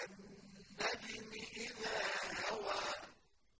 وَالنُّجُومُ